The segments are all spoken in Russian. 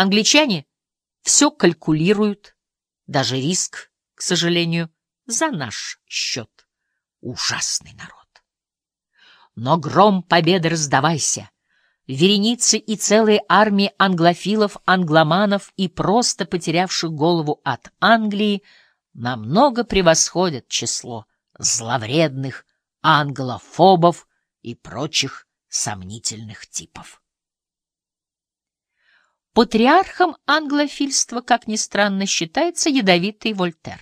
Англичане все калькулируют, даже риск, к сожалению, за наш счет. Ужасный народ. Но гром победы раздавайся. Вереницы и целые армии англофилов, англоманов и просто потерявших голову от Англии намного превосходят число зловредных англофобов и прочих сомнительных типов. Патриархом англофильства, как ни странно, считается ядовитый Вольтер.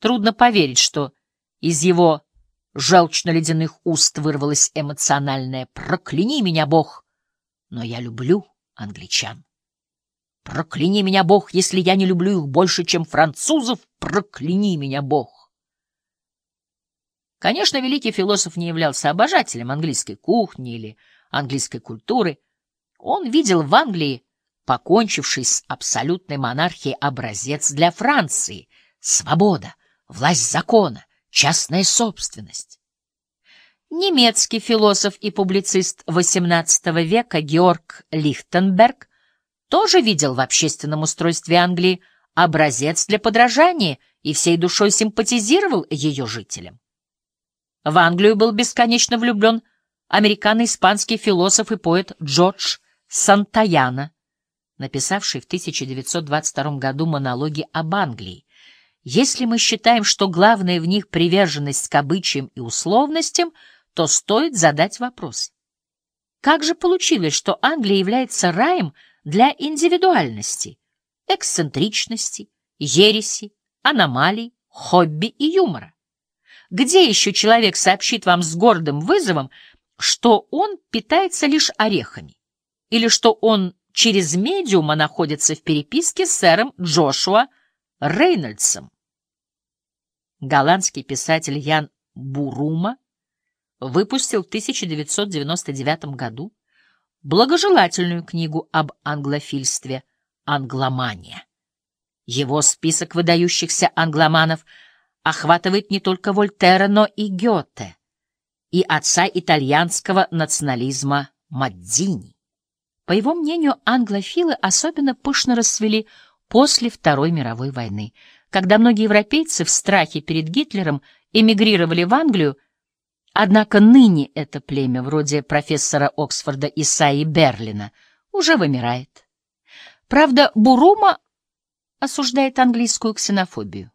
Трудно поверить, что из его желчно-ледяных уст вырвалось эмоциональное «Прокляни меня, Бог!» Но я люблю англичан. Прокляни меня, Бог, если я не люблю их больше, чем французов, прокляни меня, Бог. Конечно, великий философ не являлся обожателем английской кухни или английской культуры. Он видел в Англии, покончивший с абсолютной монархией, образец для Франции — свобода, власть закона, частная собственность. Немецкий философ и публицист XVIII века Георг Лихтенберг тоже видел в общественном устройстве Англии образец для подражания и всей душой симпатизировал ее жителям. В Англию был бесконечно влюблен американо-испанский философ и поэт Джордж Сантаяна, написавший в 1922 году монологи об Англии, если мы считаем, что главное в них приверженность к обычаям и условностям, то стоит задать вопрос. Как же получилось, что Англия является раем для индивидуальности, эксцентричности, ереси, аномалий, хобби и юмора? Где еще человек сообщит вам с гордым вызовом, что он питается лишь орехами? Или что он через медиума находится в переписке с сэром Джошуа Рейнольдсом. Голландский писатель Ян Бурума выпустил в 1999 году благожелательную книгу об англофильстве «Англомания». Его список выдающихся англоманов охватывает не только Вольтера, но и Гёте, и отца итальянского национализма Маддини. По его мнению, англофилы особенно пышно расцвели после Второй мировой войны, когда многие европейцы в страхе перед Гитлером эмигрировали в Англию, однако ныне это племя, вроде профессора Оксфорда Исаи Берлина, уже вымирает. Правда, Бурума осуждает английскую ксенофобию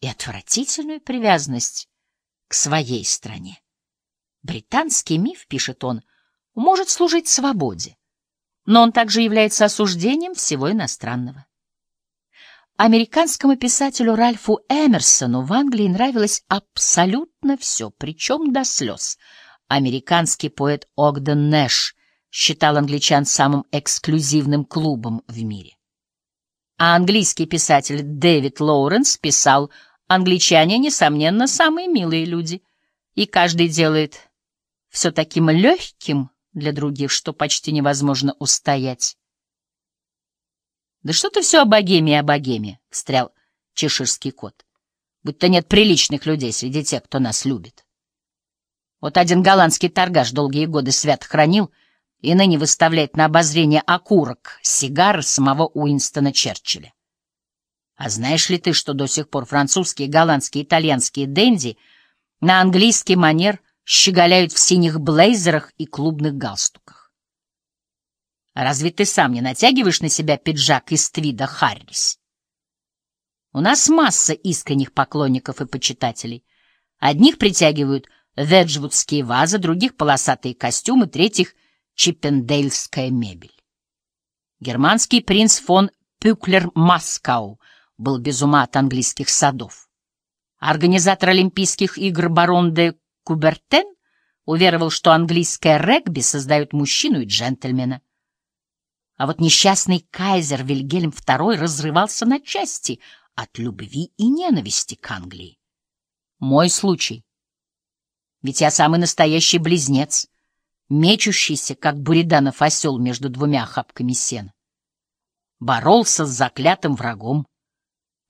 и отвратительную привязанность к своей стране. Британский миф, пишет он, может служить свободе, но он также является осуждением всего иностранного. Американскому писателю Ральфу Эмерсону в Англии нравилось абсолютно все, причем до слез. Американский поэт Огден Нэш считал англичан самым эксклюзивным клубом в мире. А английский писатель Дэвид Лоуренс писал «Англичане, несомненно, самые милые люди, и каждый делает все таким легким для других, что почти невозможно устоять». Да что ты все о богеме и о богеме, — встрял чеширский кот. Будь-то нет приличных людей среди тех, кто нас любит. Вот один голландский торгаш долгие годы свят хранил и ныне выставляет на обозрение окурок сигар самого Уинстона Черчилля. А знаешь ли ты, что до сих пор французские, голландские, итальянские денди на английский манер щеголяют в синих блейзерах и клубных галстуках? Разве ты сам не натягиваешь на себя пиджак из твида Харрис? У нас масса искренних поклонников и почитателей. Одних притягивают веджвудские вазы, других — полосатые костюмы, третьих — чиппендейльская мебель. Германский принц фон Пюклер-Маскау был без ума от английских садов. Организатор Олимпийских игр барон де Кубертен уверовал, что английское регби создает мужчину и джентльмена. А вот несчастный кайзер Вильгельм II разрывался на части от любви и ненависти к Англии. Мой случай. Ведь я самый настоящий близнец, мечущийся, как буриданов осел между двумя охапками сена. Боролся с заклятым врагом,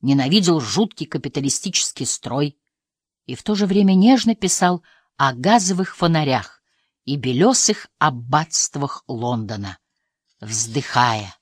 ненавидел жуткий капиталистический строй и в то же время нежно писал о газовых фонарях и белесых аббатствах Лондона вздыхая